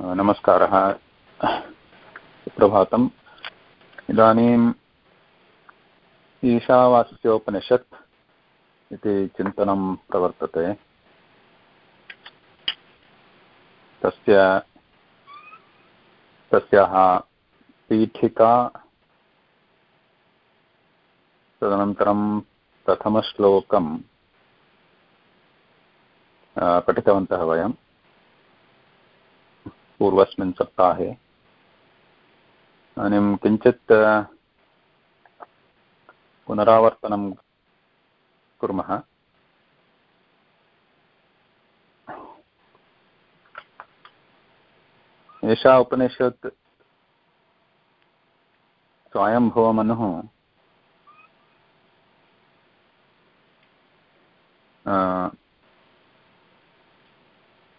नमस्कारः। प्रभातम् इदानीम् ईशावास्योपनिषत् इति चिन्तनं प्रवर्तते। तस्य तस्याः पीठिका तदनन्तरं प्रथमश्लोकं पठितवन्तः वयं पूर्वस्मिन् सप्ताहे। इदानीं किञ्चित् पुनरावर्तनं कुर्मः। एषा उपनिषत् स्वयंभवमनुः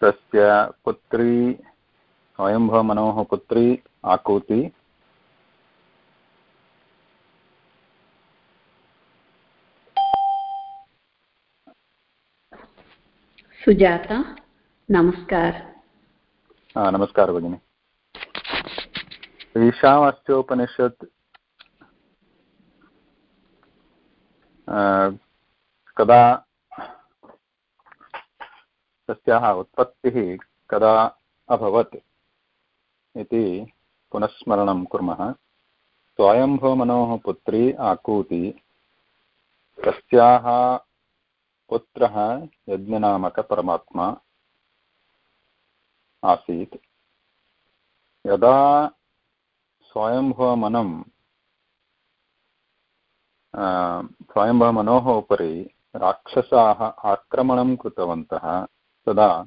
तस्य पुत्री स्वयंभवमनोः पुत्री आकूति। सुजाता नमस्कार। नमस्कार भगिनि। ईशावास्योपनिषत् कदा तस्याः उत्पत्तिः कदा अभवत्? इति पुनस्मरणं कुर्मः। स्वयंभवमनोः पुत्री आकूति। तस्याः पुत्रः यज्ञनामकपरमात्मा आसीत्। यदा स्वयंभवमनं स्वयंभवमनोः उपरि राक्षसाः आक्रमणं कृतवन्तः, तदा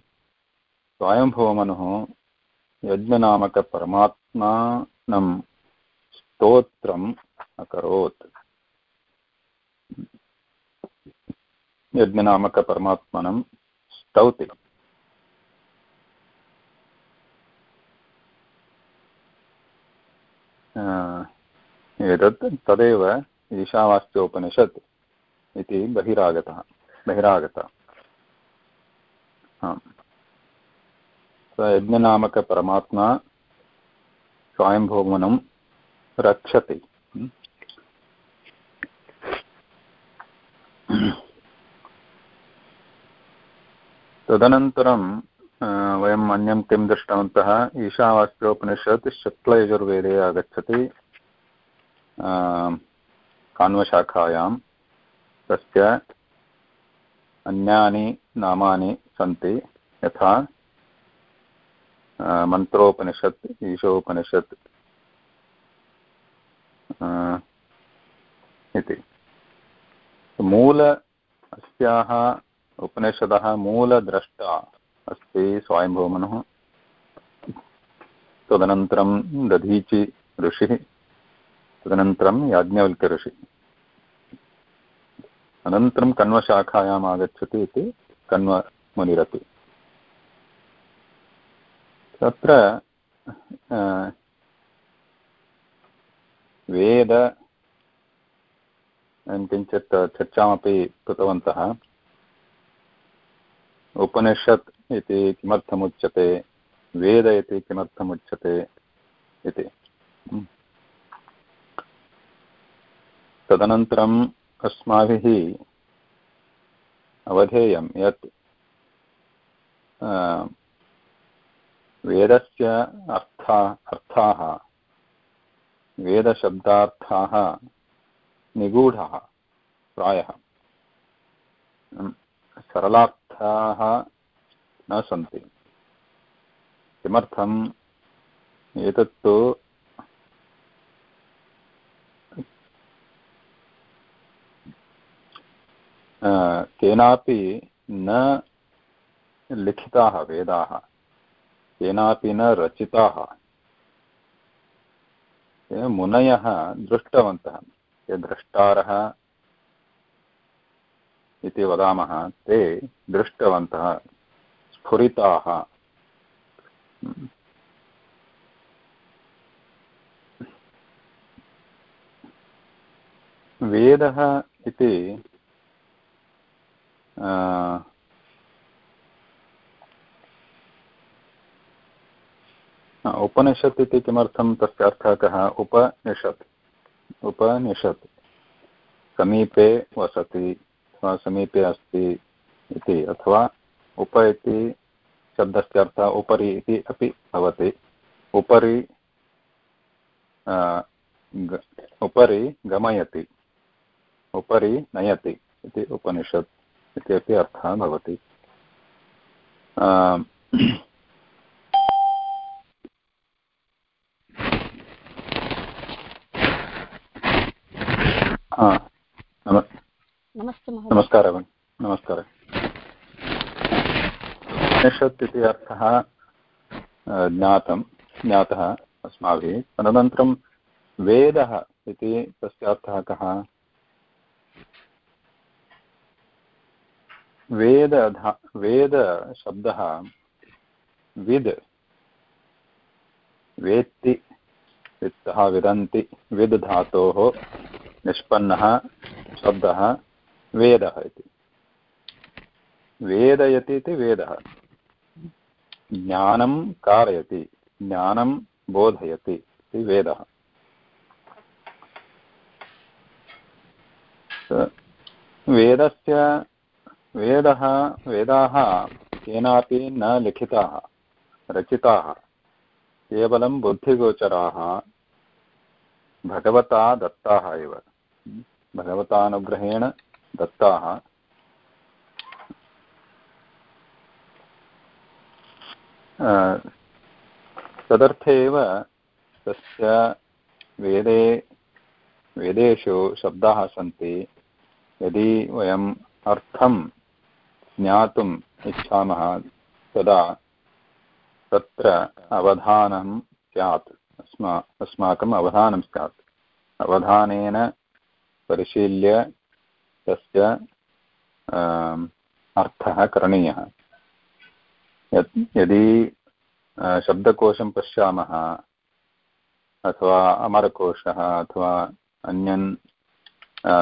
स्वयंभवमनुः यज्ञनामकपरमात्मानं स्तोत्रम् अकरोत्। यज्ञनामकपरमात्मनं स्तौति। एतत् तदेव ईशावास्योपनिषत् इति बहिरागतः बहिरागतः। स यज्ञनामकपरमात्मा स्वयंभोमनं रक्षति। तदनन्तरं वयम् अन्यं किं दृष्टवन्तः, ईशावास्योपनिषत् शुक्लयजुर्वेदे आगच्छति। कान्वशाखायां तस्य अन्यानि नामानि सन्ति। यथा मन्त्रोपनिषत् ईशोपनिषत् इति मूल अस्याः उपनिषदः मूलद्रष्टा अस्ति स्वायम्भौमनुः तदनन्तरं दधीचि ऋषिः तदनन्तरं याज्ञवल्क्यऋषिः अनन्तरं कण्वशाखायाम् आगच्छति इति कण्वमुनिरपि तत्र वेद किञ्चित् चर्चामपि कृतवन्तः। उपनिषत् इति किमर्थमुच्यते? वेद इति किमर्थमुच्यते इति। तदनन्तरम् अस्माभिः अवधेयं यत् वेदस्य अर्था, अर्थाः। वेदशब्दार्थाः निगूढाः, प्रायः। सरलार्थाः न सन्ति। किमर्थम् एतत्तु केनापि न लिखिताः वेदाः। केनापि न रचिताः मुनयः दृष्टवन्तः। ये द्रष्टारः इति वदामः ते दृष्टवन्तः स्फुरिताः। वेदः इति उपनिषत् इति किमर्थं तस्य अर्थः कः? उपनिषत्। उपनिषत्। समीपे वसति अथवा समीपे अस्ति इति, अथवा उप इति शब्दस्य अर्थः उपरि इति अपि भवति। उपरि उपरि गमयति। उपरि नयति इति उपनिषत् इति अपि अर्थः भवति। नमस्कारः नमस्कारः। उपनिषत् इति अर्थः ज्ञातं ज्ञातः अस्माभिः। तदनन्तरं वेदः इति तस्य अर्थः कः? वेद वेदशब्दः विद् वेत्ति वित्तः विदन्ति विद् धातोः निष्पन्नः शब्दः वेदः इति। वेदयति इति वेदः। ज्ञानं कारयति, ज्ञानं बोधयति इति वेदः। वेदस्य, वेदः, वेदाः केनापि न लिखिताः, रचिताः, केवलं बुद्धिगोचराः, भगवता दत्ताः एव। भगवतानुग्रहेण दत्ताः। तदर्थ एव तस्य वेदे, वेदेषु शब्दाः सन्ति। यदि वयम् अर्थं ज्ञातुम् इच्छामः तदा तत्र अवधानं स्यात्। अस्मा, अस्माकम् अवधानं स्यात्। अवधानेन परिशील्य तस्य अर्थः करणीयः। यदि शब्दकोशं पश्यामः, अथवा अमरकोशः, अथवा अन्यन्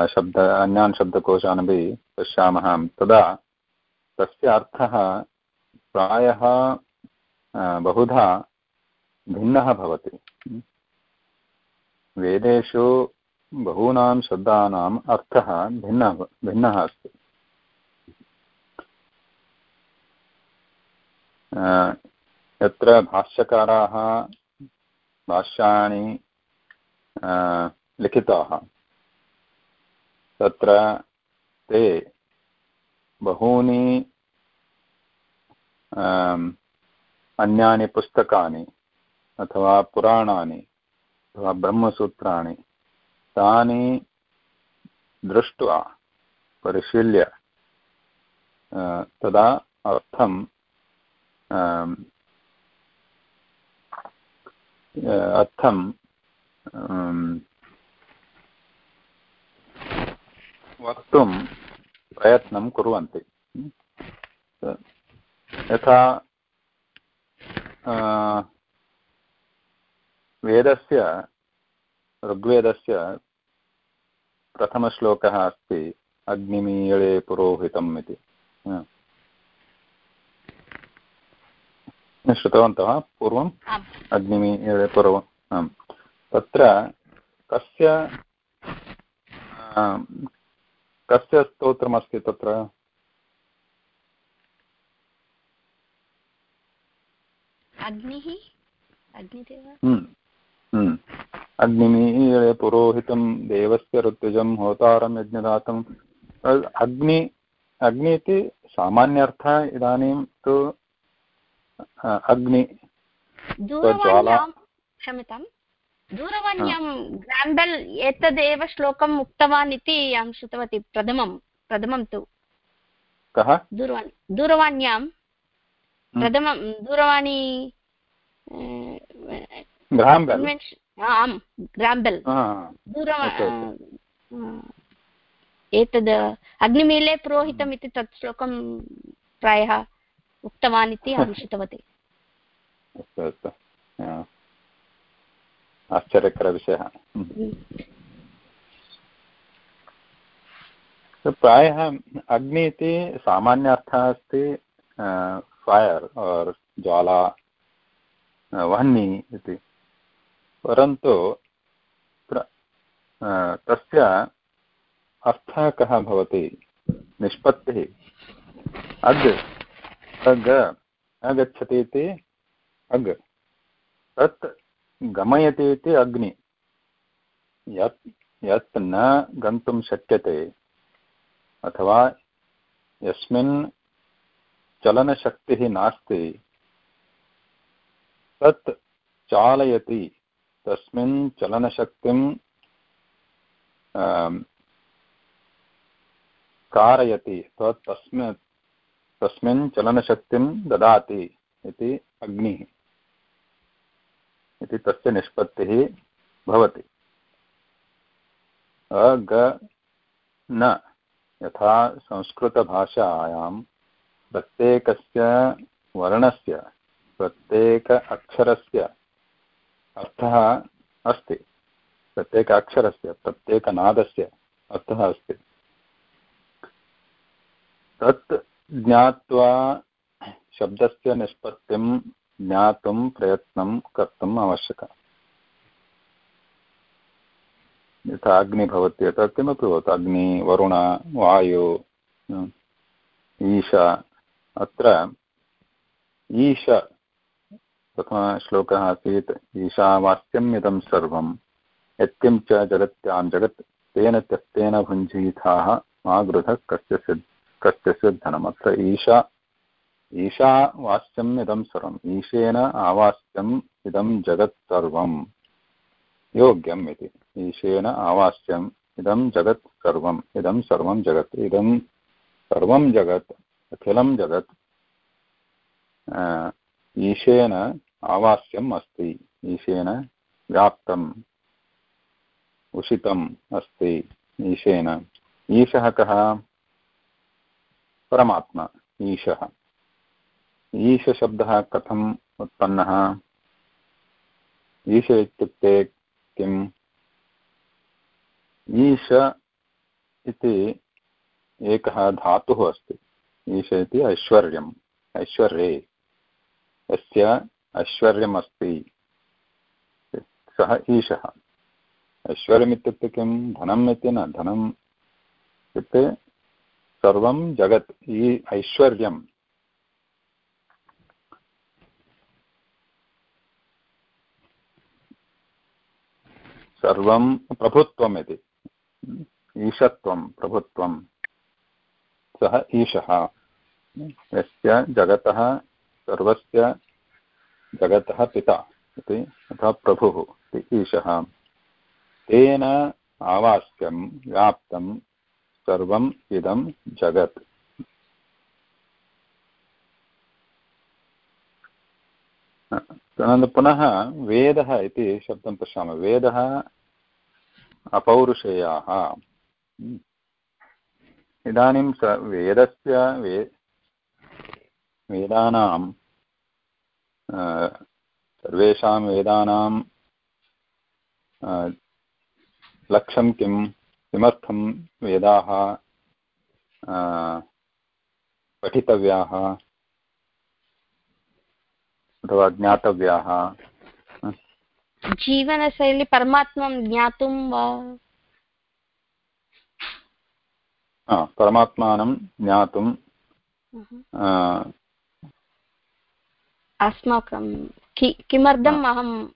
शब्द, अन्यान् शब्दकोशान् अपि पश्यामः, तदा तस्य अर्थः प्रायः बहुधा भिन्नः भवति। वेदेषु बहूनां शब्दानाम् अर्थः भिन्नः भिन्नः अस्ति। यत्र भाष्यकाराः, भाष्याणि लिखिताः, तत्र ते बहूनि अन्यानि पुस्तकानि अथवा पुराणानि अथवा ब्रह्मसूत्राणि तानि दृष्ट्वा परिशील्य तदा अर्थं अर्थं वक्तुं प्रयत्नं कुर्वन्ति। यथा वेदस्य ऋग्वेदस्य प्रथमश्लोकः अस्ति अग्निमीळे पुरोहितम् इति। श्रुतवन्तः पूर्वम्? अग्निमीळे पूर्वम् आम्। तत्र कस्य कस्य स्तोत्रमस्ति तत्र? अग्निः? अग्निदेव? अग्निमीळे पुरोहितं देवस्य ऋत्विजं होतारं यज्ञदातम् अग्नि अग्नि इति सामान्यर्थः इदानीं तु अग्नि। क्षम्यतां दूरवाण्यां ग्राम्बेल् एतदेव श्लोकम् उक्तवान् इति अहं श्रुतवती प्रथमं प्रथमं तु। कः? दूरवाणी दूरवाण्यां प्रथमं दूरवाणी आम् ग्राम्बेल् एतद् अग्निमीले पुरोहितम् इति तत् श्लोकं प्रायः उक्तवान् इति अहं श्रुतवती अस्तु. अस्तु आश्चर्यकरविषयः प्रायः अग्नि इति सामान्य अर्थः अस्ति फायर् और् ज्वाला वह्नि इति। परन्तु तस्य अर्थः कः भवति? निष्पत्तिः। अग्। अग्। आगच्छति इति अग्। तत् गमयति इति अग्नि। यत् यत् न गन्तुं शक्यते। अथवा यस्मिन् चलनशक्तिः नास्ति। तत् चालयति। तस्मिन् चलनशक्तिं कारयति, अथवा तस्मिन् तस्मिन् चलनशक्तिं ददाति इति अग्निः, इति तस्य निष्पत्तिः भवति। अग न यथा संस्कृतभाषायां प्रत्येकस्य वर्णस्य, प्रत्येक अक्षरस्य अर्थः अस्ति। प्रत्येक अक्षरस्य प्रत्येकनादस्य अर्थः अस्ति। तत् ज्ञात्वा शब्दस्य निष्पत्तिं ज्ञातुं प्रयत्नं कर्तुम् आवश्यकम् यथा अग्नि भवति, यथा किमपि भवतु। अग्नि, वरुण, वायु, ईश। अत्र ईश प्रथमश्लोकः आसीत् ईशावास्यम् इदं सर्वं यत्किं च जगत्यां जगत्, तेन त्यक्तेन भुञ्जीथाः मा गृधः कस्य कस्य सिद्धनम्। अत्र ईशा ईशावास्यम् इदं सर्वम्। ईशेन आवास्यम् इदं जगत् सर्वम्। योग्यम् इति। ईशेन आवास्यम् इदं जगत् सर्वम्। इदं सर्वं जगत्। इदं सर्वं जगत्। अखिलं जगत्। ईशेन आवास्यम् अस्ति। ईशेन व्याप्तम्, उषितम् अस्ति। ईशेन ईशः कः? परमात्मा, ईशः। ईशशब्दः कथम् उत्पन्नः? ईश इत्युक्ते किम्? ईश इति एकः धातुः अस्ति। ईश इति ऐश्वर्यम्, ऐश्वर्ये। यस्य ऐश्वर्यमस्ति। सः ईशः। ऐश्वर्यमित्युक्ते किं? धनम् इति न, धनम् इत्युक्ते सर्वं जगत् ऐश्वर्यं सर्वं प्रभुत्वम् इति। ईशत्वं, प्रभुत्वं। सः ईशः। यस्य जगतः सर्वस्य जगतः पिता इति अथवा प्रभुः इति ईशः। तेन आवास्यं व्याप्तं सर्वम् इदं जगत्। पुनः वेदः इति शब्दं पश्यामः। वेदः अपौरुषेयाः। इदानीं स वेदस्य वे वेदानां सर्वेषां वेदानां लक्ष्यं किं किमर्थं वेदाः पठितव्याः अथवा ज्ञातव्याः? जीवनशैली परमात्मां ज्ञातुं वा? परमात्मानं ज्ञातुं अस्माकं कि किमर्थम् अहम्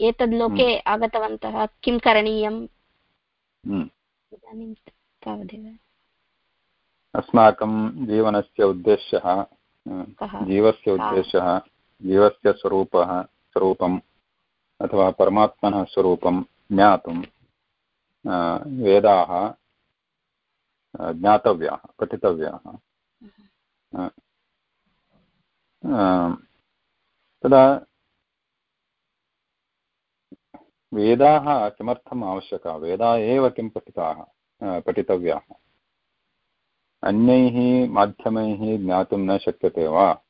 एतद् लोके आगतवन्तः? किं करणीयम्? इदानीं तावदेव। अस्माकं जीवनस्य उद्देश्यः जीवस्य उद्देश्यः जीवस्य स्वरूपः स्वरूपम् अथवा परमात्मनः स्वरूपं ज्ञातुं वेदाः ज्ञातव्याः पठितव्याः। तदा वेदाः किमर्थम् आवश्यकाः? वेदाः एव किं पठिताः? पठितव्याः। अन्यैः माध्यमैः ज्ञातुं न शक्यते वा?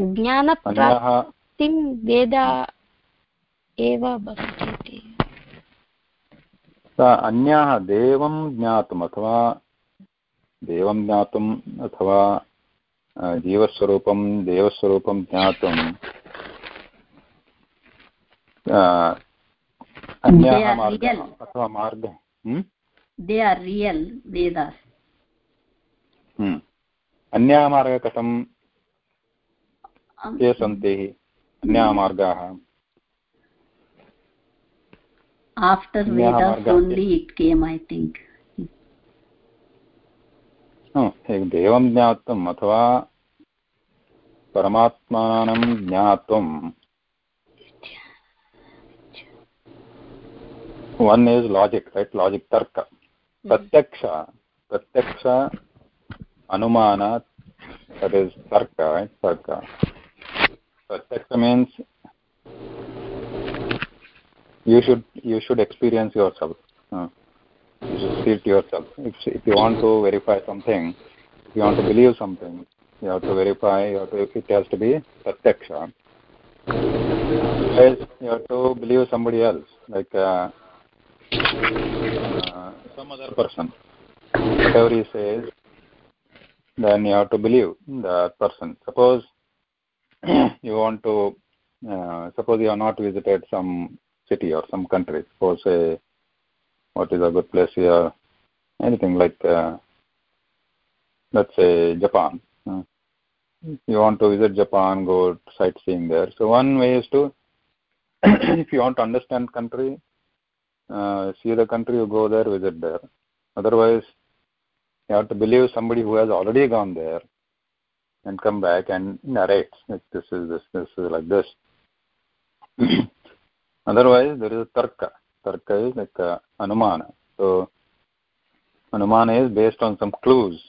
ज्ञानप्राप्तिं वेद एव भवति अन्याः देवं ज्ञातुम् अथवा देवं ज्ञातुम् अथवा जीवस्वरूपं देवस्वरूपं ज्ञातुं अन्याः मार्गः अथवा मार्गः दे आर् रियल् वेदास् अन्याः मार्गः कथं? के सन्ति? अन्याः मार्गाः? After vedas only it came i think. देवं ज्ञातुम् अथवा परमात्मानं ज्ञातुम्। One is logic right logic तर्क। प्रत्यक्ष प्रत्यक्ष अनुमान दट् इस् तर्क रैट् तर्क। प्रत्यक्ष means you should you should experience your you should see it yourself if, if you want to verify something if you want to believe something you have to verify you have to, it has to be pratyaksha. Otherwise you have to believe somebody else like uh, uh, some other person. Whatever he says then you have to believe that person. Suppose you want to uh, suppose you have not visited some city or some country. Suppose say what is a good place here anything like uh, let's say japan uh, you want to visit japan go sightseeing there so one way is to if you want to understand country uh, see the country, you go there, visit there. Otherwise, you have to believe somebody who has already gone there and come back and narrates like this is this, this is like this. Otherwise, there is a tarka. Tarka is like anumana. So, anumana is based on some clues.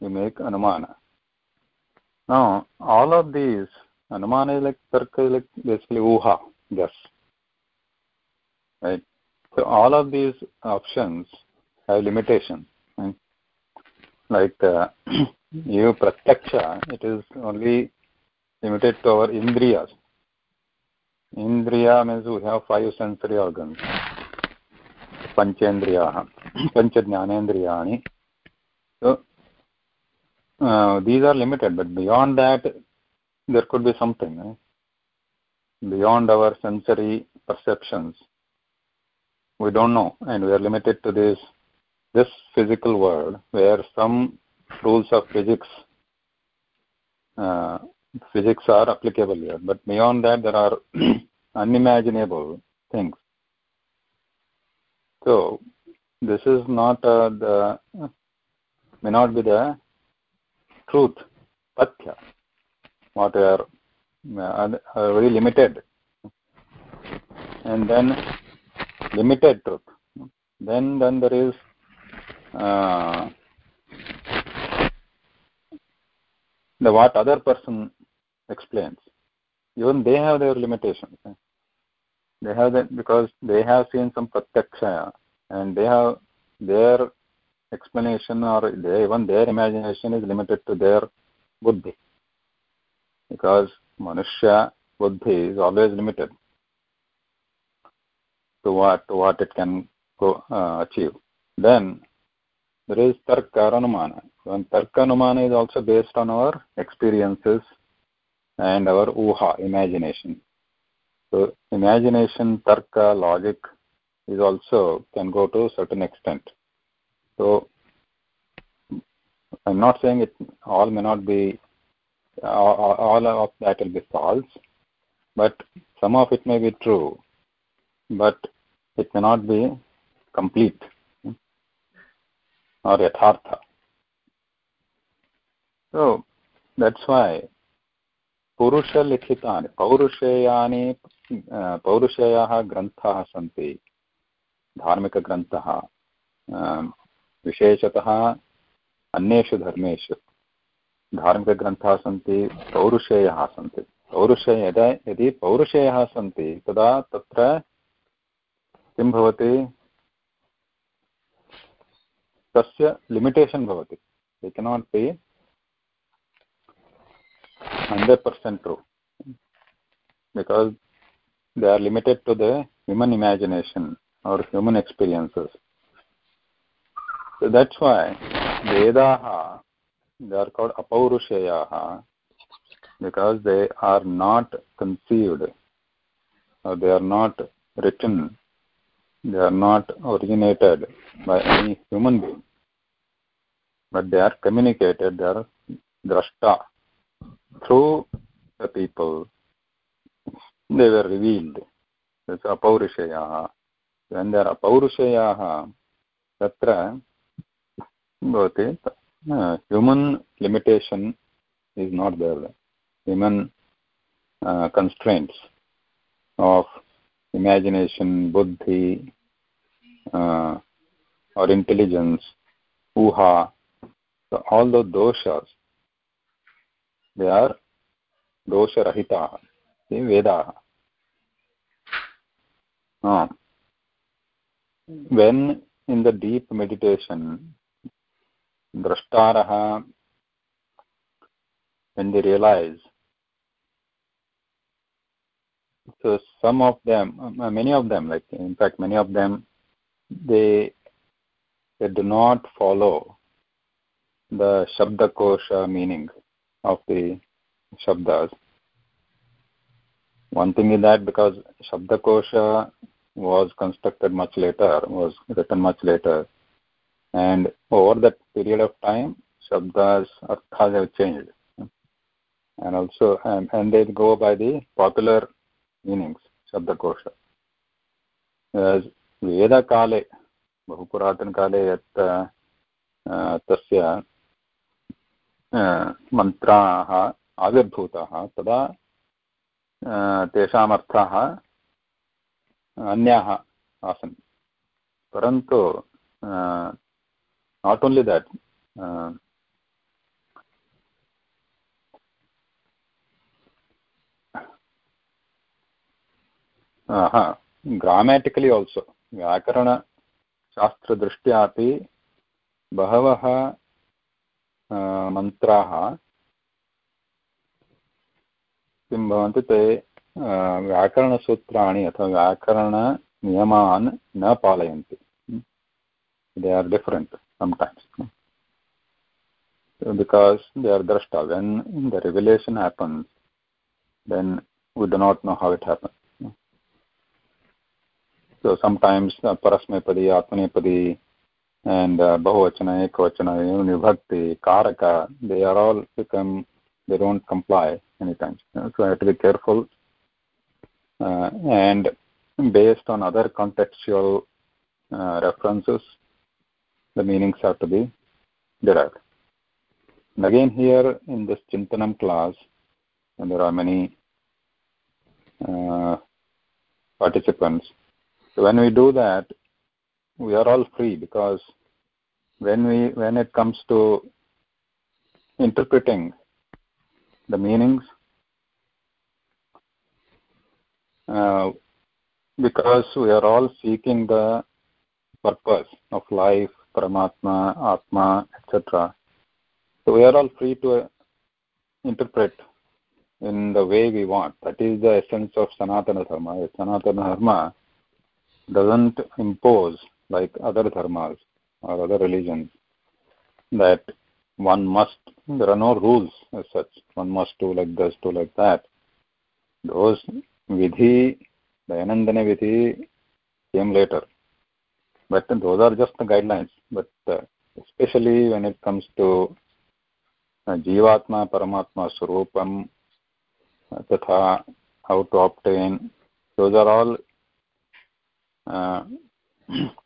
You make anumana. Now, all of these, anumana is like tarka is like basically uha, guess. Right? So all of these options have limitations. Right? Like uh, you pratyaksha, it is only limited to our indriyas. Indriya means we have five sensory organs. Panchendriyaha, Panchajnanendriyani. So uh, these are limited, but beyond that, there could be something. Right? Beyond our sensory perceptions, we don't know and we are limited to this this physical world where some rules of physics uh, physics are applicable here but beyond that there are unimaginable things. So this is not uh, the may not be the truth patya what are uh, very limited. And then limited truth. Then then there is uh, the what other person explains even they have their limitations they have that because they have seen some pratyaksha and they have their explanation or they, even their imagination is limited to their buddhi because manushya buddhi is always limited to what to what it can go uh, achieve. Then there is tarka anumana. And tarka anumana is also based on our experiences and our uha, imagination. So imagination, tarka, logic is also can go to a certain extent. So I'm not saying it all may not be all, all of that will be false, but some of it may be true. But it cannot be complete or yathartha. So that's why पुरुषलिखितानि, पौरुषेयानि पौरुषेयाः ग्रन्थाः सन्ति, धार्मिकग्रन्थः विशेषतः अन्येषु धर्मेषु। धार्मिकग्रन्थाः सन्ति, पौरुषेयः सन्ति। पौरुषे यदा, यदि पौरुषेयः सन्ति, तदा तत्र किं भवति? तस्य लिमिटेशन् भवति। They cannot be 100% true. Because they are limited to the human imagination or human experiences. So that's why vedaha they are called apaurushayaha because they are not conceived or they are not written. They are not originated by any human being. But they are communicated they are drashta through the people they were revealed. That's apaurishayaha when there are apaurishayaha tatra bhavati human limitation is not there. Human uh, constraints of imagination buddhi uh, or intelligence uha. So all those doshas they are dosha rahita vedaah uh, when in the deep meditation drashtarah when they realize so some of them uh, many of them like in fact many of them they they do not follow the shabda kosha meaning of the shabdas. One thing is that because Shabdakosha was constructed much later, was written much later, and over that period of time, Shabdas, Arthas have changed. And also, and, and they go by the popular meanings, Shabdakosha. As Veda Kale, Bahupuratanakale, at uh, Tasya, मन्त्राः आविर्भूताः, तदा तेषाम् अर्थाः अन्याः आसन्। परन्तु not only that हा grammatically also व्याकरणशास्त्रदृष्ट्या अपि बहवः मन्त्राः किं भवन्ति ते व्याकरणसूत्राणि अथवा व्याकरणनियमान् न पालयन्ति they are different because they are drashta when the revelation happens then we do not know how it happens so sometimes uh, parasmepadi atmanepadi and uh, bahuvachana ekavachana vibhakti karaka they are all become they don't comply many times so i have to be careful. Uh, and based on other contextual uh, references the meanings have to be derived. And again here in this chintanam class and there are many uh, participants so when we do that, we are all free because when we when it comes to interpreting the meanings, uh, because we are all seeking the purpose of life, Paramatma, Atma, etc. So we are all free to interpret in the way we want. That is the essence of Sanatana Dharma. Sanatana Dharma doesn't impose like other dharmas or other religions that one must there are no rules as such one must do like this do like that those vidhi the vidhi came later but those are just the guidelines but uh, especially when it comes to uh, jivatma paramatma swarupam uh, tatha how to obtain those are all uh,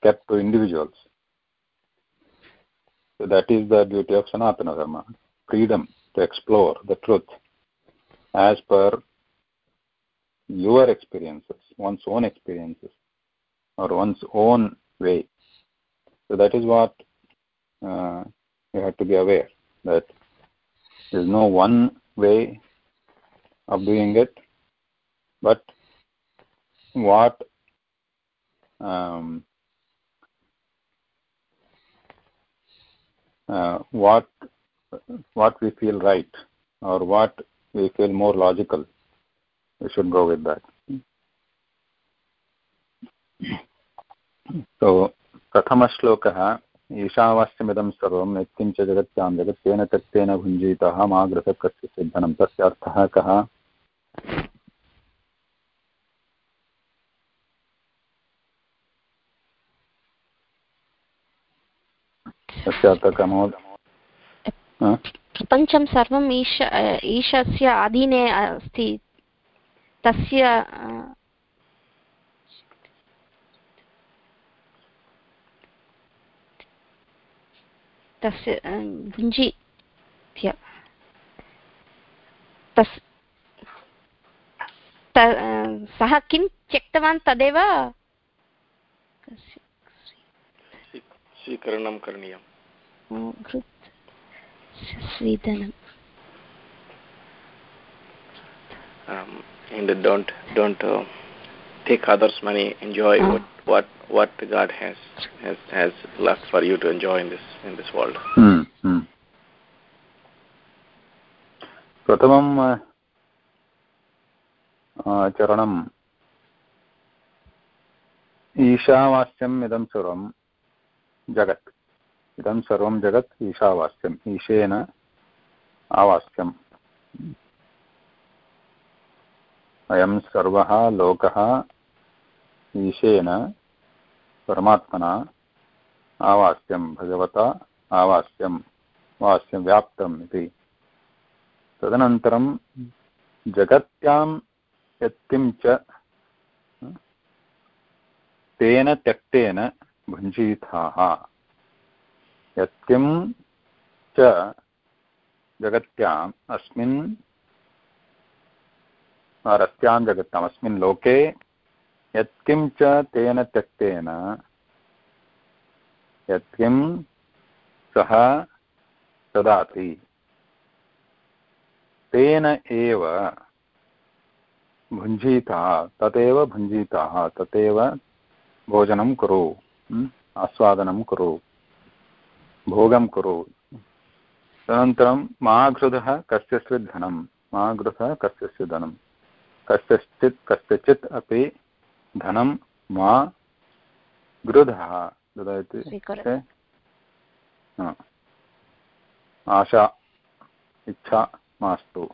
kept to individuals. So that is the beauty of Sanatana Dharma, freedom to explore the truth as per your experiences, one's own experiences, or one's own way. So that is what uh, you have to be aware that there is no one way of doing it, but what um, what what we feel right or what we feel more logical we should go with that so प्रथमश्लोकः ईशावास्यमिदं सर्वं यत्किञ्च जगत्यां जगत् तेन त्यक्तेन भुञ्जीतः मा घृतः कस्य सिद्धनं तस्य अर्थः कः तस्य अर्थः कः महोदय प्रपञ्चं सर्वम् ईश ईशस्य अधीने अस्ति। तस्य तस्य भुञ्जी सः किं त्यक्तवान् तदेव? स्वीकरणं करणीयम्। स्वीदनम् um, and don't don't uh, take others money enjoy oh. what what what god has has has left for you to enjoy in this in this world hmm, hmm. प्रथमं चरणम् ईशावास्यम् इदं सर्वं जगत् इदं सर्वं जगत् ईशावास्यम्, ईशेन आवास्यम्। अयं सर्वः लोकः ईशेन परमात्मना आवास्यं भगवता आवास्यं वास्यं व्याप्तम् इति। तदनन्तरं जगत्यां यत्किञ्च तेन त्यक्तेन भुञ्जीताः यत्किं च जगत्याम् अस्मिन् रस्यां जगत्याम् अस्मिन् लोके यत्किं च तेन त्यक्तेन यत्किं सः ददाति। तेन एव भुञ्जीतः, तदेव भुञ्जीताः, तदेव भोजनं कुरु आस्वादनं कुरु। भोगं कुरु। तदनन्तरं मा घृतः कस्यचित् धनं। मा घृतः कस्यचित् धनं। कस्यचित् कस्यचित् अपि धनं मा गृधः। गृध आशा इच्छा मास्तु।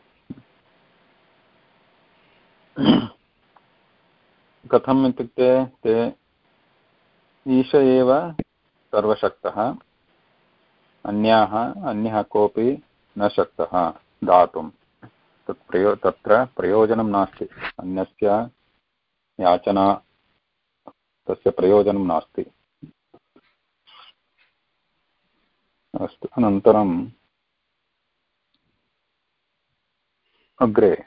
कथम् इत्युक्ते ते ईश एव सर्वशक्तः। अन्याः, अन्यः कोऽपि न शक्तः दातुं तत् प्रयो, तत्र प्रयोजनं नास्ति। अन्यस्य याचना, तस्य प्रयोजनं नास्ति। अस्तु, अनन्तरम् अग्रे।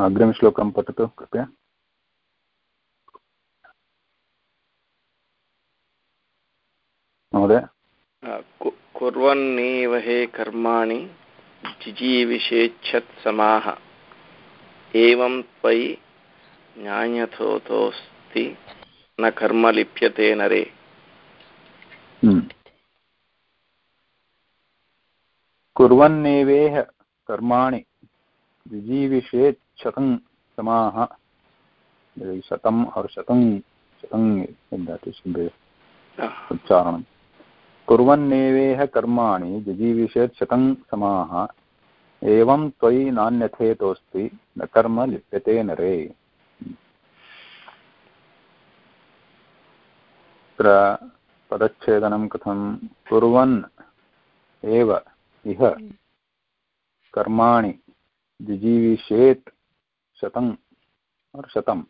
अग्रिमश्लोकं पठतु, कृपया। महोदय। कुर्वन्नेव हे कर्माणि जिजीविषेच्छत् समाः एवं त्वयि न्यायथोतोऽस्ति न कर्म लिप्यते नरे। हम्म। कुर्वन्नेवेह कर्माणि जिजीविषेत् शतं समाः शतम् और शतं शतं उच्चारणम्। कुर्वन्नेवेह कर्माणि जिजीविषेत् शतं समाः। एवं त्वयि नान्यथेतोऽस्ति, न कर्म लिप्यते नरे तत्र पदच्छेदनं कथं? कुर्वन् एव इह कर्माणि जिजीविषेत् शतं शतं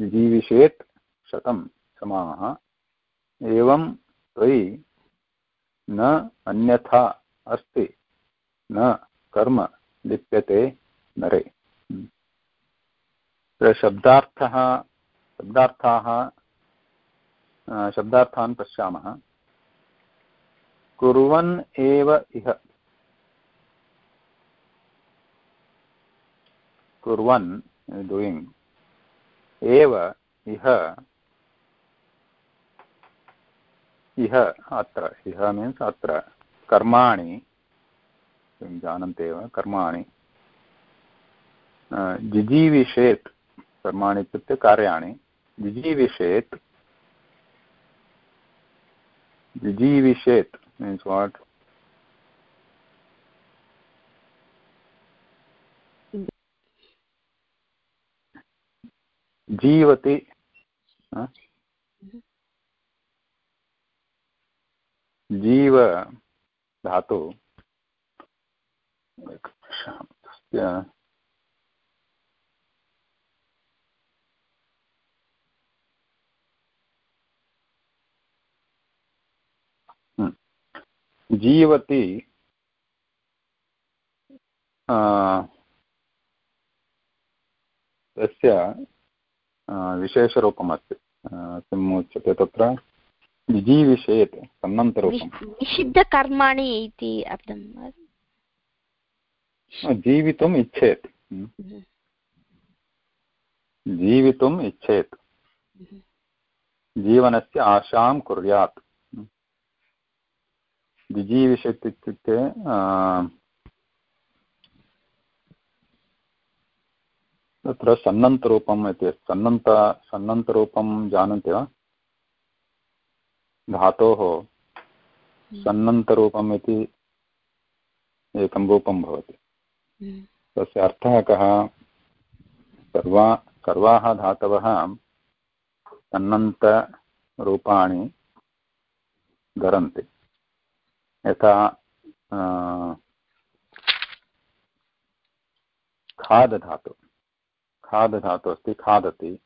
जिजीविषेत् शतं समाः। एवं त्वयि न अन्यथा अस्ति, न कर्म लिप्यते नरे। शब्दार्थः, शब्दार्थाः शब्दार्थान् पश्यामः। कुर्वन् एव इह। कुर्वन् डूयिङ्ग् एव इह। इह, अत्र, इह मीन्स् अत्र, कर्माणि जानन्ति एव, कर्माणि जिजीविषेत्, कर्माणि इत्युक्ते कार्याणि, जिजीविषेत् जिजीविषेत् मीन्स् वाट् जीवति जीव धातु। जीवति तस्य विशेषरूपमस्ति। किम् उच्यते तत्र। विजीविषेत् सन्नन्तरूपं निषिद्धकर्माणि इति अर्थं जीवितुम् इच्छेत्। हम्म। जीवितुम् इच्छेत्। जीवनस्य आशां कुर्यात्। जिजीविषेत् इत्युक्ते तत्र सन्नन्तरूपम् इति सन्नन्त सन्नन्तरूपं जानन्ति वा? धातोः हम्म। सन्नन्तरूपम् इति एकं रूपं भवति। हम्म। तस्य अर्थः कः? सर्वा सर्वाः धातवः सन्नन्तरूपाणि धरन्ति। यथा खादधातु। खादधातु अस्ति खादति।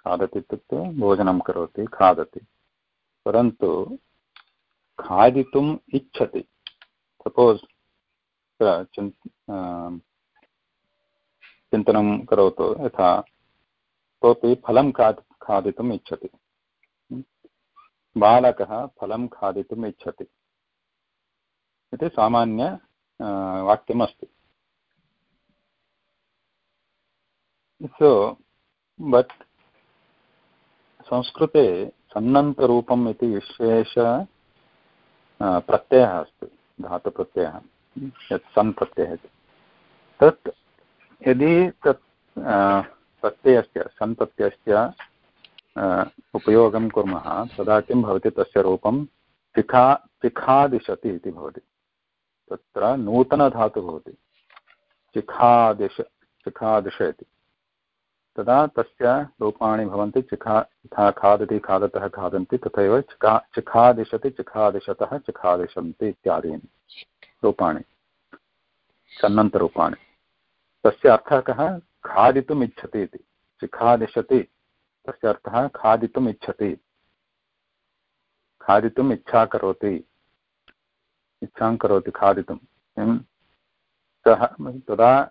खादति इत्युक्ते भोजनं करोति खादति। परन्तु खादितुम् इच्छति। सपोस् चिन्तनं करोतु, यथा कोऽपि फलं खाद्, खादितुम् इच्छति। बालकः फलं खादितुम् इच्छति। इति सामान्य वाक्यमस्ति। सो बट् संस्कृते सन्नन्तरूपम् इति विशेष प्रत्ययः अस्ति, धातुप्रत्ययः, यत् सन् प्रत्ययः इति। तत् यदि तत् प्रत्ययस्य, सन् प्रत्ययस्य उपयोगं कुर्मः, तदा किं भवति तस्य रूपं? चिखा चिखादिशति इति भवति। तत्र नूतनधातुः भवति। चिखादिश तदा तस्य रूपाणि भवन्ति, चिखा, यथा खादति, खादतः खादन्ति, तथैव चिखा, चिखादिशति, चिखादिशतः चिखादिशन्ति इत्यादीनि रूपाणि सन्नन्तरूपाणि तस्य अर्थः कः? खादितुम् इच्छति इति। चिखादिशति, तस्य अर्थः खादितुम् इच्छति। खादितुम् इच्छा करोति। इच्छां करोति खादितुं। सः, तदा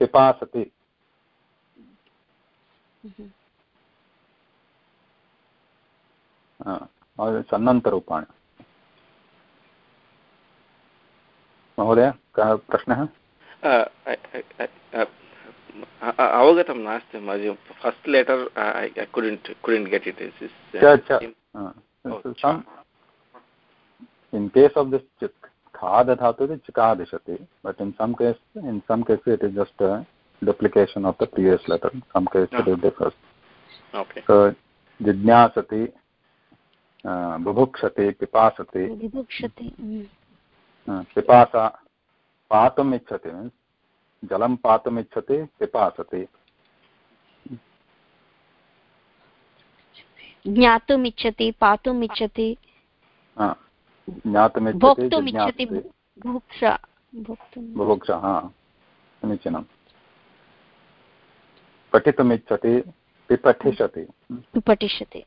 पिपासति। सन्नन्तरूपाणि। महोदय कः प्रश्नः? अवगतं नास्ति first letter couldn't couldn't get it in case of this खाद धातु चिका दिशति but in some case in some case it is just duplication of the previous letter some case it is जिज्ञासति बुभुक्षति पिपासति बुभुक्षति पिपासा पातुम इच्छति मीन्स जलम पातुम इच्छति पिपासति ज्ञातुम इच्छति पातुम इच्छति ज्ञातुमिच्छति बुभुक्षा हा समीचीनं। पठितुमिच्छति पिपठिष्यति पिपठिष्यति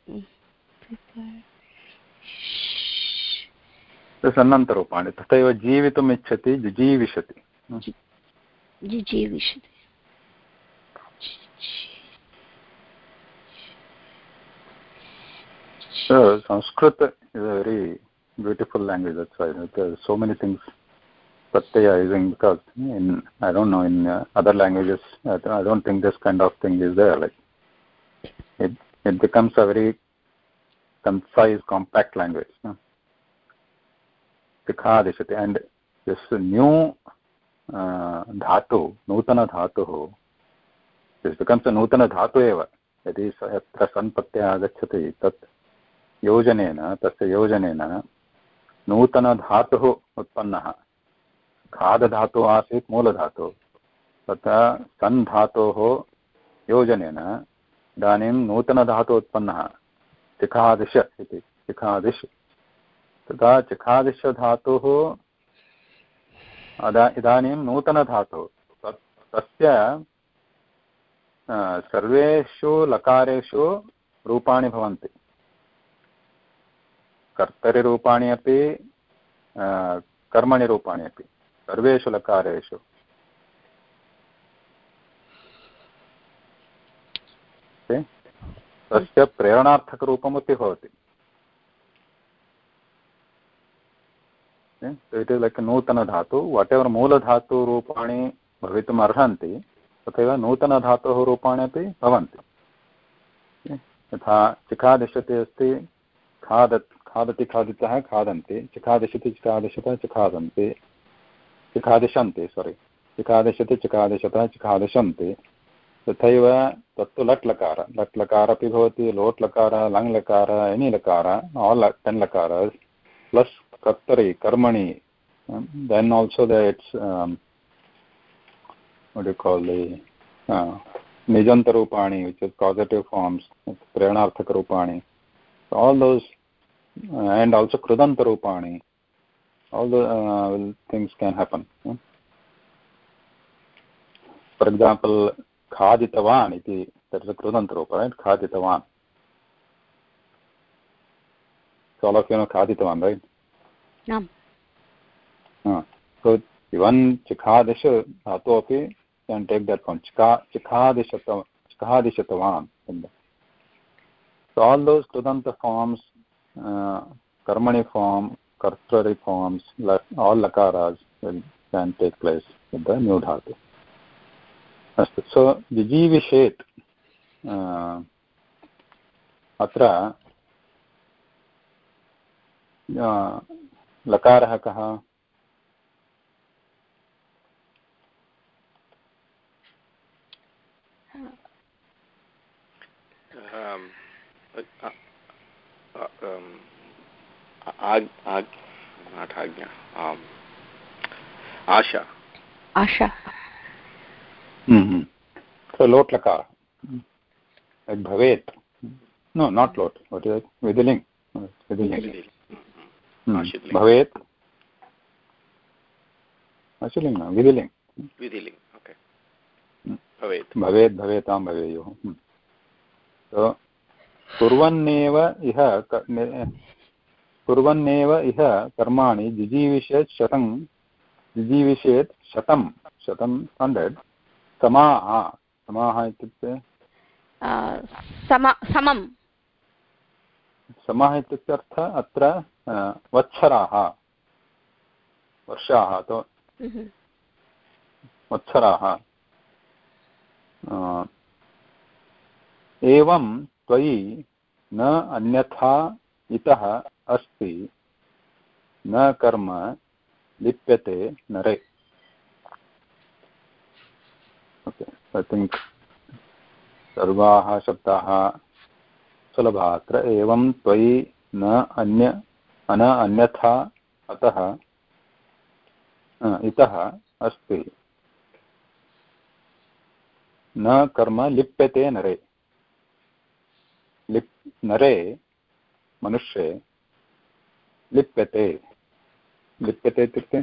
सन्नन्तरूपाणि तथैव जीवितुम् इच्छति जिजीविषति। जिजीविषते। very beautiful language. That's why there's so many things pratyaya using because in I don't know in uh, other languages I don't think this kind of thing is there. Like it it becomes a very concise, compact language. No? and this new uh, dhatu, nutana dhatuः this becomes a nutana dhatu eva यदि यत्र सन् प्रत्ययः आगच्छति तत् योजनेन तस्य योजनेन नूतनधातुः उत्पन्नः। खादधातुः आसीत् मूलधातुः। तत्र सन् धातोः योजनेन इदानीं नूतनधातुः उत्पन्नः। चिखादिश इति। चिखादिश्। तथा चिखादिशधातुः इदानीं नूतनधातुः। तस्य सर्वेषु लकारेषु रूपाणि भवन्ति। कर्तरिरूपाणि अपि कर्मणि रूपाणि अपि, सर्वेषु लकारेषु। तस्य प्रेरणार्थकरूपमपि भवति। इट् इस् लैक् नूतनधातु वाट् एवर् मूलधातुरूपाणि भवितुम् अर्हन्ति, तथैव नूतनधातोः रूपाणि अपि भवन्ति। यथा चिखादिशति अस्ति खाद खादति खादितः खादन्ति चिखादिशति चिखादिशतः चिखादन्ति चिखादिशन्ति सोरि चिखादिशति चिखादिशतः चिखादिशन्ति तथैव तत्तु लट् लकार लट् लकार अपि भवति लोट् लकार लङ् लकार एनि लकार आल् टेन् लकार प्लस् कर्तरि कर्मणि then also the it's what do you call the uh, Nijanta which is and also Krudanta Rupani, all the uh, things can happen. Yeah? For example, Khaditavan, iti, that is a Krudanta Rupa, right? Khaditavan. So all of you know Khaditavan, right? Yeah. Uh, so even Chikhadesha dhatu api can take that from chikhadishatavan. So all those Krudanta forms, uh, Karmani form, Kartari forms, all Lakaras will, can take place with the new dhatu. अस्तु सो जिजीविषेत् अत्र लकारः कः um, लोट्लकार no not लोट् विदिलिङ्ग् भवेत् अशुलिङ्ग् विदिलिङ्ग् विदिलिङ्ग् भवेत् भवेत् भवेताम् भवेयुः कुर्वन्नेव इह कुर्वन्नेव इह कर्माणि जिजीविषेत् शतं जिजीविषेत् शतं. शतं हण्ड्रेड् समाः समाः इत्युक्ते? समं समाः इत्युक्ते अर्थ अत्र वत्सराः। वर्षाः अथवा वत्सराः। एवं त्वयि न अन्यथा इतः अस्ति। न कर्म लिप्यते नरे। ओके ऐ थिङ्क् सर्वाः शब्दाः सुलभाः अत्र एवं त्वयि न अन्य अन अन्यथा अतः इतः अस्ति। न कर्म लिप्यते नरे। लिप् नरे मनुष्ये लिप्यते। लिप्यते इत्युक्ते?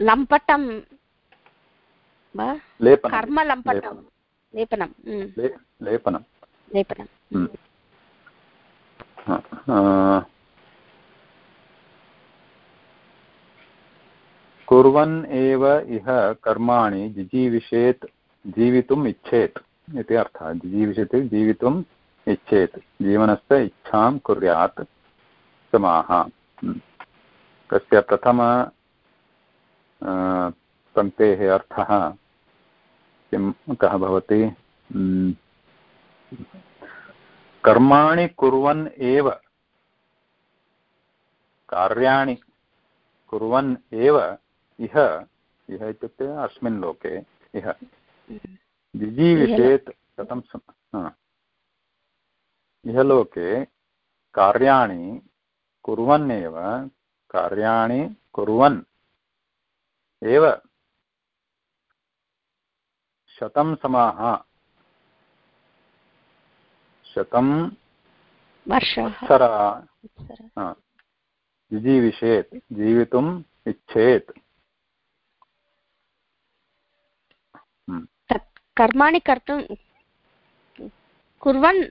लम्पटं कर्म लम्पटं। लेपनं लेपनं। लेपनं। कुर्वन् एव इह कर्माणि जिजीविषेत् जीवितुम् इच्छेत् इति अर्थः। जिजीविषेत् जीवितुम् इच्छेत्। जीवनस्य इच्छां कुर्यात् समाः। तस्य प्रथम पङ्क्तेः अर्थः किं कः भवति? कर्माणि कुर्वन् एव, कार्याणि कुर्वन् एव इह इह इत्युक्ते अस्मिन् लोके इह। जिजीविषेत् कथं इह लोके कार्याणि कुर्वन्नेव कार्याणि कुर्वन्। एव। शतं समाः। शतं वत्सरा जिजीविषेत् जीवितुम् इच्छेत्। कर्माणि कर्तुं कुर्वन्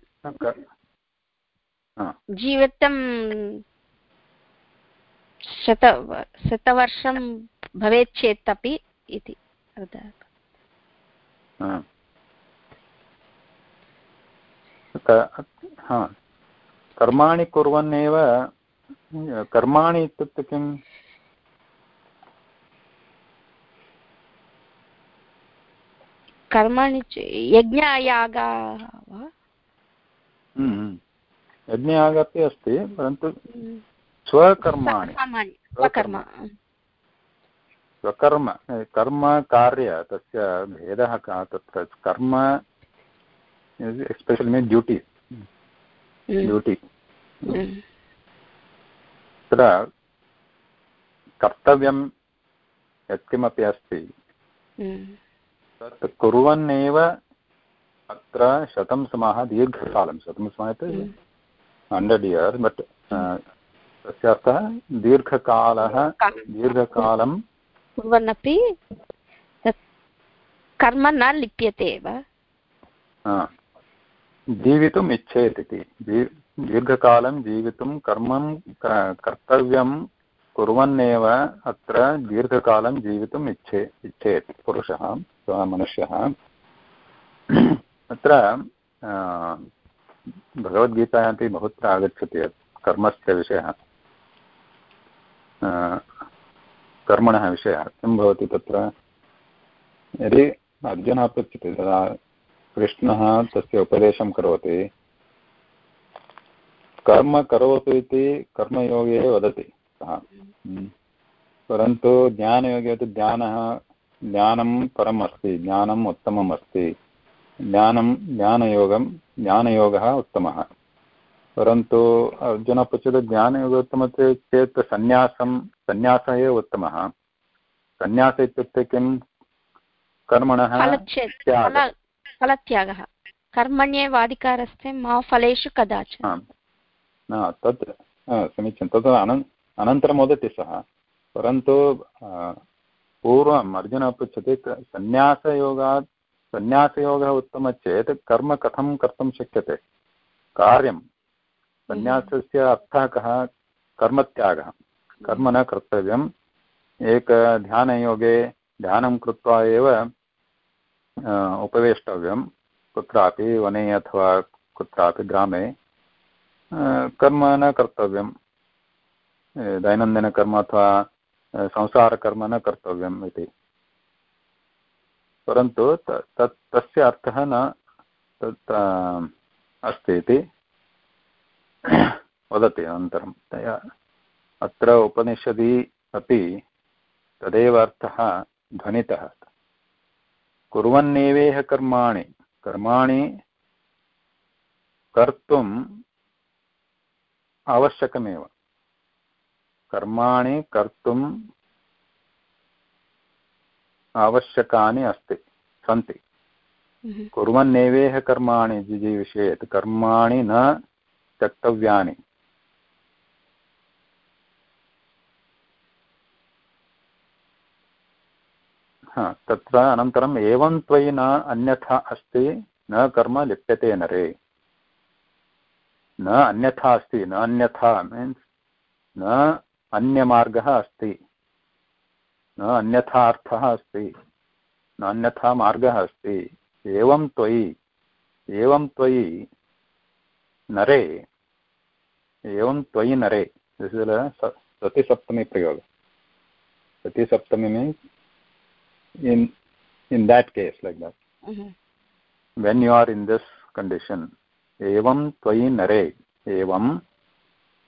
जीवितं शत शतवर्षं भवेत् चेत् अपि इति कर्माणि कुर्वन्नेव कर्माणि इत्युक्ते किम्? कर्माणि यज्ञयागा वा? हम्म, हम्म। यज्ञयाग अपि अस्ति परन्तु हम्म। स्वकर्माणि. स्वकर्म. कर्म कार्य तस्य भेदः का तत्र कर्म एस्पेशलि मीन् ड्यूटि ड्यूटि तत्र कर्तव्यं यत्किमपि अस्ति। तत् कुर्वन्नेव अत्र शतं समाः दीर्घकालं शतं समाः हण्ड्रेड् इयर्स् बट् तस्य अर्थः दीर्घकालः दीर्घकालं कुर्वन्नपि कर्म न लिप्यते एव। जीवितुम् इच्छेत् इति। दीर्घकालं जीवितुं कर्मं कर्तव्यं कुर्वन्नेव अत्र दीर्घकालं जीवितुम् इच्छे इच्छेत् पुरुषः। सः मनुष्यः। अत्र भगवद्गीतायामपि बहुत्र आगच्छति कर्मस्य विषयः। कर्मणः विषयः, किं भवति तत्र? यदि अर्जुनः पृच्छति, तदा कृष्णः तस्य उपदेशं करोति। कर्म करोतु इति कर्मयोगे वदति सः। परन्तु ज्ञानयोगे तु ज्ञानः ज्ञानं परम् अस्ति ज्ञानम् उत्तमम् अस्ति ज्ञानं ज्ञानयोगं ज्ञानयोगः उत्तमः। परन्तु अर्जुन पृच्छति ज्ञानयोग उत्तमः चेत् सन्न्यासं सन्न्यासः एव उत्तमः। सन्न्यास इत्युक्ते किं? कर्मणः फलत्यागः। कर्मण्येव अधिकारस्ते मा फलेषु कदाचन तत् समीचीनं। तत् अन अनन्तरं वदति सः। परन्तु पूर्वम् अर्जुनः पृच्छति सन्न्यासयोगात्, सन्न्यासयोगः उत्तमः चेत् कर्म कथं कर्तुं शक्यते? कार्यं। सन्न्यासस्य अर्थः कः? कर्मत्यागः। कर्म न कर्तव्यम्। एक ध्यानयोगे, ध्यानं कृत्वा एव उपवेष्टव्यं कुत्रापि वने अथवा कुत्रापि ग्रामे कर्म न कर्तव्यं दैनन्दिनकर्म अथवा संसारकर्म न कर्तव्यम् इति। परन्तु तत्, तस्य अर्थः न तत् अस्ति इति वदति अनन्तरं। तया अत्र उपनिषदि अपि तदेव अर्थः ध्वनितः। कुर्वन्नेवेह कर्माणि कर्माणि कर्तुम् आवश्यकमेव। कर्माणि कर्तुम् आवश्यकानि अस्ति सन्ति। हम्म। कुर्वन्नेवेह कर्माणि कर्माणि न त्यक्तव्यानि। तत्र अनन्तरम् एवं त्वयि न अन्यथा अस्ति न कर्म लिप्यते नरे। न अन्यथा अस्ति न अन्यथा मीन्स् न अन्यमार्गः अस्ति। न अन्यथा अर्थः अस्ति न अन्यथा मार्गः अस्ति। एवं त्वयि एवं त्वयि नरे एवं त्वयि नरे। सतिसप्तमी प्रयोग। सतिसप्तमी means in in that case like that. Mm -hmm. when you are in this condition एवं त्वयि नरे एवं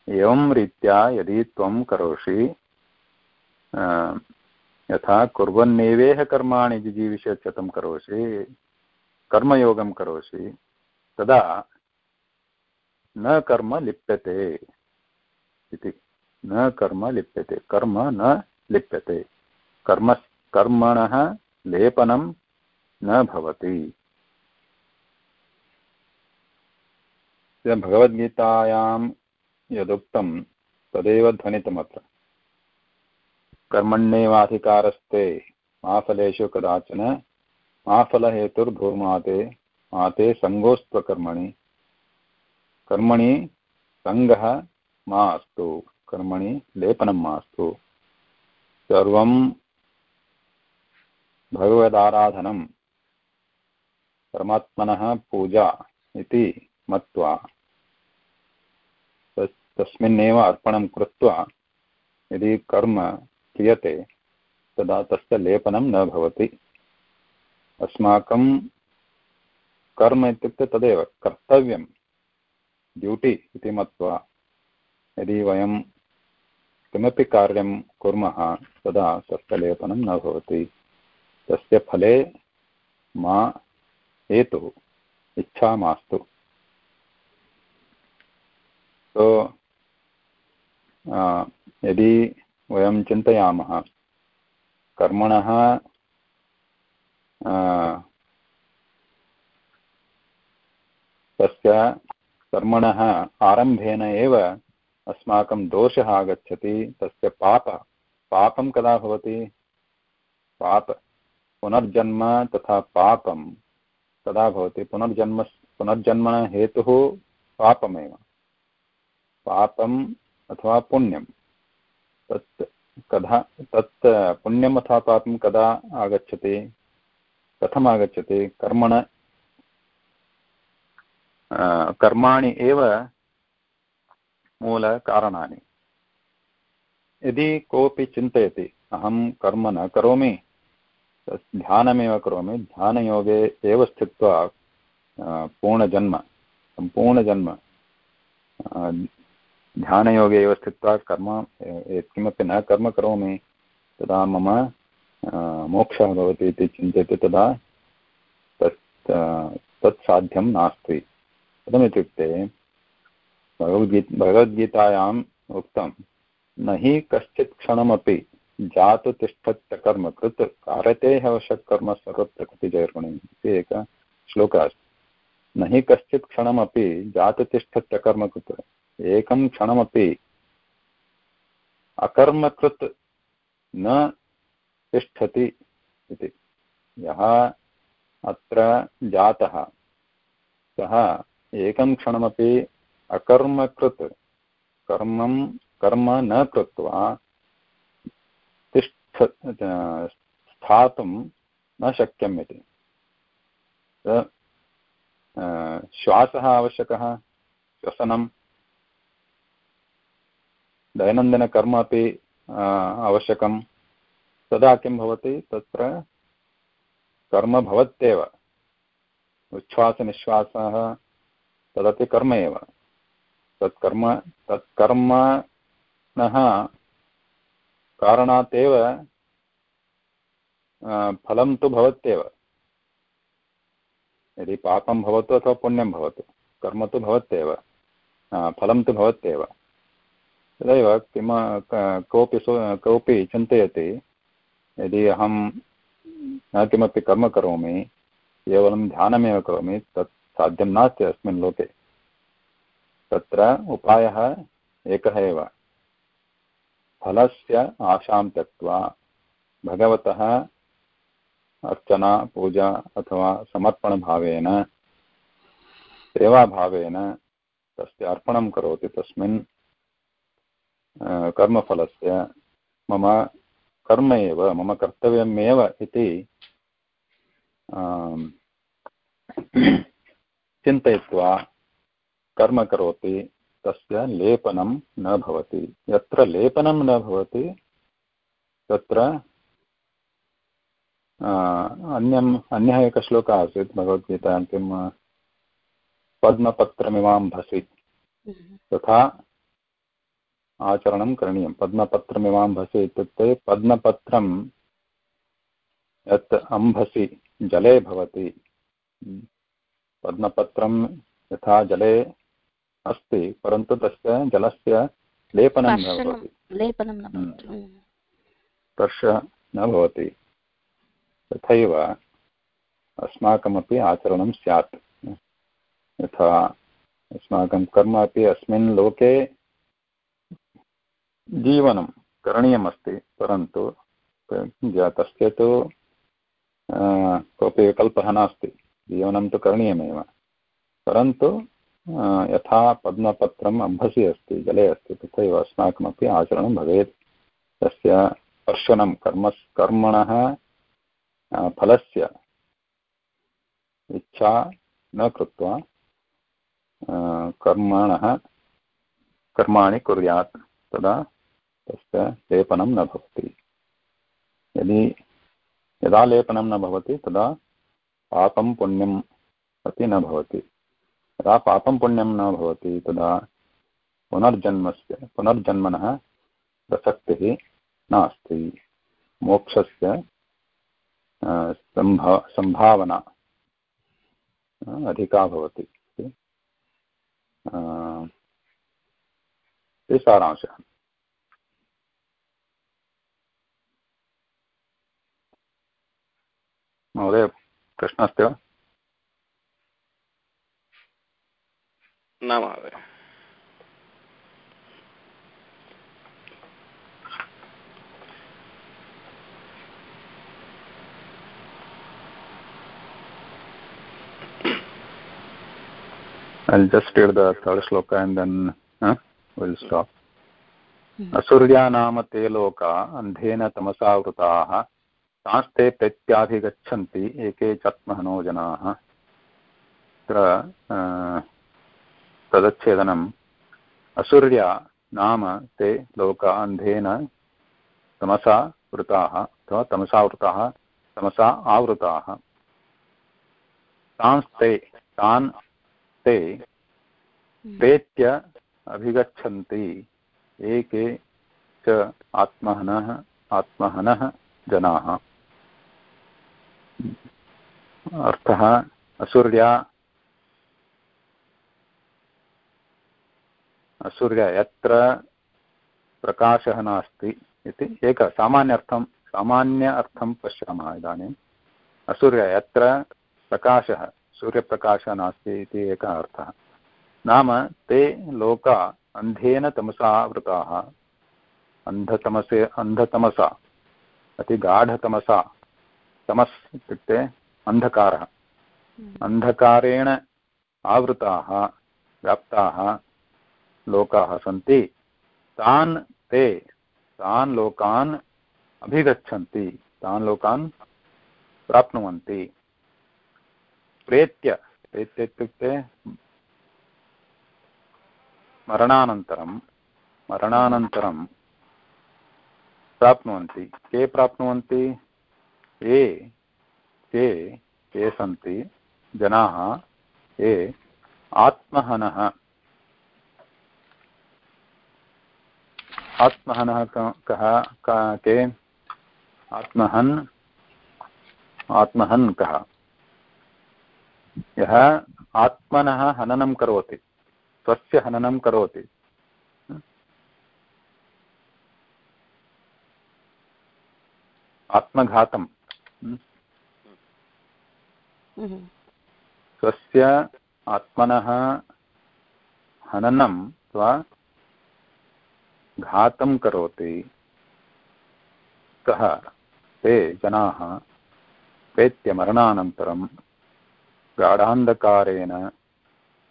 एवं रीत्या यदि त्वं करोषि यथा कुर्वन्नेवेह कर्माणि जिजीविष्य तं करोषि, कर्मयोगं करोषि, तदा न कर्म लिप्यते इति। न कर्म लिप्यते, कर्म न लिप्यते। कर्म, कर्मणः लेपनं न भवति। भगवद्गीतायां यदुक्तं तदेव ध्वनितमत्र। कर्मण्येवाधिकारस्ते मा फलेषु कदाचन मा फलहेतुर्भूमाते माते सङ्गोस्त्वकर्मणि कर्मणि सङ्गः मास्तु, कर्मणि लेपनं मास्तु। सर्वं भगवदाराधनं, परमात्मनः पूजा इति मत्वा। तस्मिन्नेव अर्पणं कृत्वा यदि कर्म क्रियते, तदा तस्य लेपनं न भवति। अस्माकं कर्म इत्युक्ते तदेव, कर्तव्यं, ड्यूटि इति मत्वा यदि वयं किमपि कार्यं कुर्मः, तदा तस्य लेपनं न भवति। तस्य फले मा हेतुः, इच्छा मास्तु। सो यदि वयं चिन्तयामः, कर्मणः तस्य कर्मणः आरम्भेन एव अस्माकं दोषः आगच्छति, तस्य पाप, पापं कदा भवति? पाप पुनर्जन्म तथा पापं कदा भवति? पुनर्जन्म पुनर्जन्मनः हेतुः पापमेव। पापम् अथवा पुण्यं तत् कदा, तत् पुण्यम् अथवा पापं कदा आगच्छति? कथम् आगच्छति कर्मण कर्माणि एव मूलकारणानि यदि कोऽपि चिन्तयति, अहं कर्म न करोमि ध्यानमेव करोमि, ध्यानयोगे एव स्थित्वा पूर्णजन्म, सम्पूर्णजन्म ध्यानयोगे एव स्थित्वा कर्म किमपि न कर्म करोमि, तदा मम मोक्षः भवति इति चिन्तयति तदा तत् तत् साध्यं नास्ति। कथमित्युक्ते, भगवद्गीत, भगवद्गीतायाम् उक्तं, न हि कश्चित् क्षणमपि जातु तिष्ठत्यकर्म कृत्, कारते हवशकर्म सर्वत्र इति एकः श्लोकः अस्ति। न हि कश्चित् क्षणमपि जातु तिष्ठत्यकर्म कृत्। एकं क्षणमपि अकर्मकृत् न तिष्ठति इति। यः अत्र जातः, सः एकं क्षणमपि अकर्मकृत्, कर्मं, कर्म न कृत्वा तिष्ठ, स्थातुं न शक्यम् इति। श्वासः आवश्यकः श्वसनं दैनन्दिनकर्म अपि आवश्यकं। तदा किं भवति? तत्र कर्म भवत्येव। उच्छ्वासनिश्वासः तदपि कर्म एव। तत्कर्म, तत्कर्मणः कारणात् एव फलं तु भवत्येव। यदि पापं भवतु अथवा पुण्यं भवतु, कर्म तु भवत्येव। फलं तु भवत्येव। तदैव किम कोऽपि कोऽपि चिन्तयति, यदि अहं न किमपि कर्म करोमि, केवलं ध्यानमेव करोमि, तत् साध्यं नास्ति अस्मिन् लोके। तत्र उपायः एकः एव। फलस्य आशां त्यक्त्वा भगवतः अर्चना, पूजा अथवा समर्पणभावेन, सेवाभावेन तस्य अर्पणं करोति तस्मिन् कर्मफलस्य मम कर्म एव मम कर्तव्यमेव इति चिन्तयित्वा कर्म करोति तस्य लेपनं न भवति। यत्र लेपनं न भवति तत्र अन्यम् अन्यः एकः श्लोकः आसीत् भगवद्गीतायां किं पद्मपत्रमिवाम्भसि तथा आचरणं करणीयं। पद्मपत्रमिवाम्भसि इत्युक्ते पद्मपत्रं यत् अम्भसि जले भवति। पद्मपत्रं यथा जले अस्ति परन्तु तस्य जलस्य लेपनं न भवति। लेपनं हम्म। स्पर्श न भवति। तथैव अस्माकमपि आचरणं स्यात्। यथा अस्माकं कर्म अपि अस्मिन् लोके जीवनं करणीयमस्ति, परन्तु तस्य तु कोऽपि विकल्पः नास्ति, जीवनं तु करणीयमेव। परन्तु यथा पद्मपत्रम् अम्भसि अस्ति, जले अस्ति, तथैव अस्माकमपि आचरणं भवेत्। तस्य स्पर्शनं कर्म, कर्मणः फलस्य इच्छा न कृत्वा कर्मणः, कर्माणि कुर्यात्, तदा तस्य लेपनं न भवति। यदि यदा लेपनं न भवति, तदा पापं पुण्यम् अपि न भवति। यदा पापं पुण्यं न भवति, तदा पुनर्जन्मस्य, पुनर्जन्मनः प्रसक्तिः नास्ति। मोक्षस्य सम्भा, सम्भावना अधिका भवति। सारांशः। महोदय प्रश्नः अस्ति वा न महोदय I'll just read the third shloka and then uh, we'll stop. असुर्या नाम ते लोका अन्धेन तमसावृताः तास्ते प्रत्याभिगच्छन्ति एके चात्महनो जनाः। तत्र तदच्छेदनम् असुर्या नाम ते लोका अन्धेन तमसा वृताः अथवा तमसावृताः तमसा आवृताः। तांस्ते तान् ते प्रेत्य अभिगच्छन्ति एके च आत्महनः आत्महनः जनाः। अर्थः असुर्या असुर्या यत्र प्रकाशः नास्ति इति एकः सामान्यर्थं, सामान्य अर्थं पश्यामः इदानीम् असुर्या यत्र प्रकाशः, सूर्यप्रकाशः नास्ति इति एकः अर्थः। नाम ते लोका अन्धेन तमसा वृताः। अन्धतमसे, अन्धतमसा, अतिगाढतमसा तमस् इत्युक्ते अन्धकारः। हम्म। अन्धकारेण आवृताः व्याप्ताः लोकाः सन्ति। तान् ते तान् लोकान् अभिगच्छन्ति तान् लोकान् प्राप्नुवन्ति। प्रेत्य प्रेत्य इत्युक्ते मरणानन्तरं मरणानन्तरं प्राप्नुवन्ति। के प्राप्नुवन्ति? ये के के सन्ति, जनाः ये आत्महनः। आत्महनः कः, के आत्महन् आत्महन् कः? यः आत्मनः हननं करोति, स्वस्य हननं करोति। आत्मघातं हम्म। स्वस्य आत्मनः हननं वा घातं करोति। कः? ते जनाः प्रेत्य गाढान्धकारेण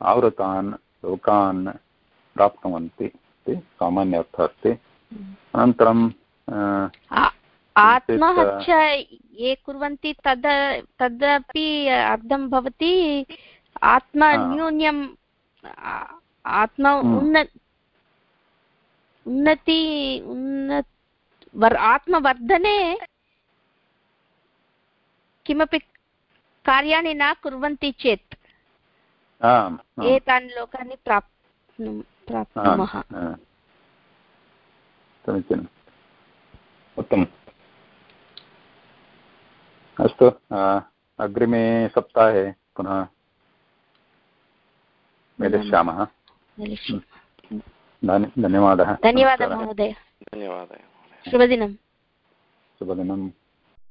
आवृतान् लोकान् प्राप्नुवन्ति इति सामान्य अर्थः अस्ति। अनन्तरं आत्महत्या ये कुर्वन्ति तद् तदपि अर्थं भवति आत्मन्यून्यम् आत्म हम्म। उन्न उन्नति उन्न वर् आत्मवर्धने किमपि कार्याणि न कुर्वन्ति चेत् एतानि लोकानि प्राप्नु प्राप्नुमः। समीचीनम् उत्तमम् अस्तु अग्रिमे सप्ताहे पुनः मेलिष्यामः। मिलिष्यामः। धन्य- धन्यवादः। धन्यवादः महोदय। धन्यवादः। शुभदिनं शुभदिनं